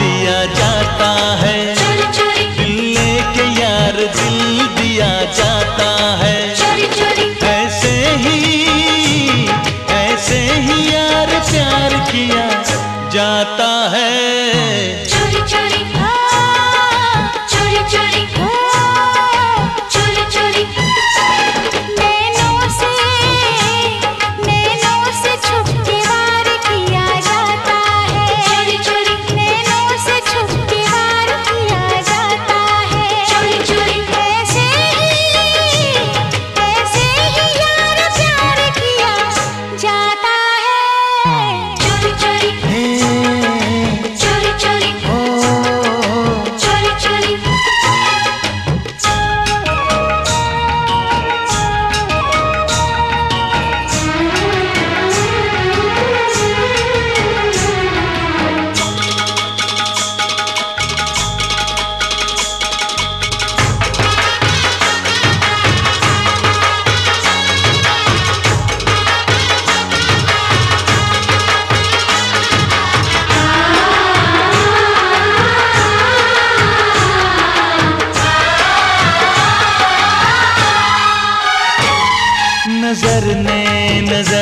दिया जाता है। दिल के यार दिल दिया जाता है। ऐसे ही ऐसे ही यार प्यार किया जाता है। चोरी चोरी चोरी चोरी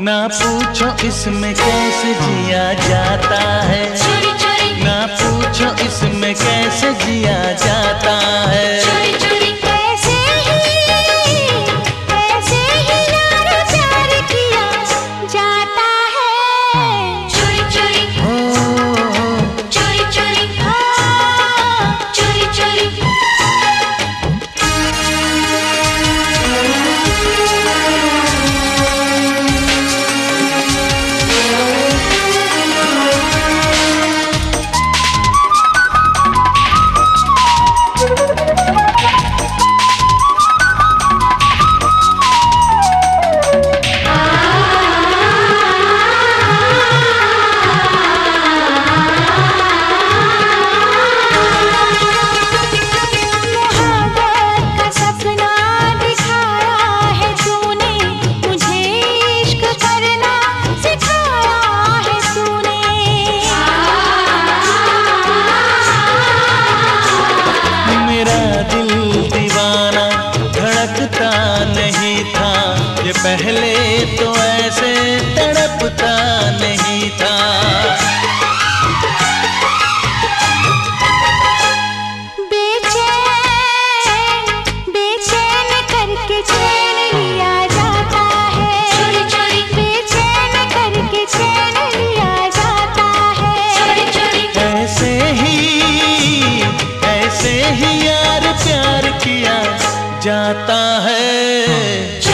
ना पूछो इसमें कैसे जिया जाता है। ना पूछो इसमें कैसे जिया जाता है। ही यार प्यार किया जाता है। हाँ।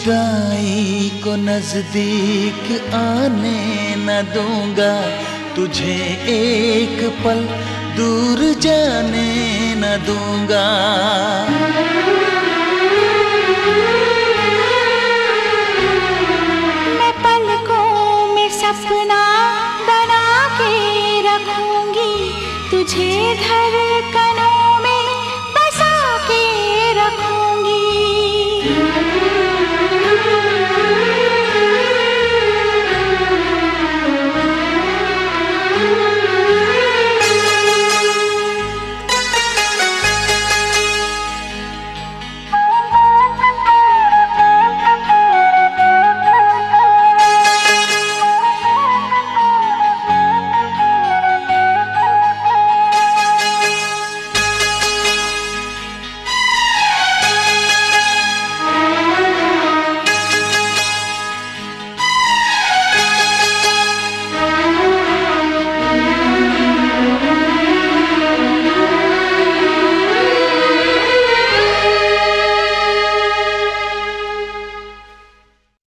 जुदाई को नज़दीक आने न दूँगा। तुझे एक पल दूर जाने न दूँगा।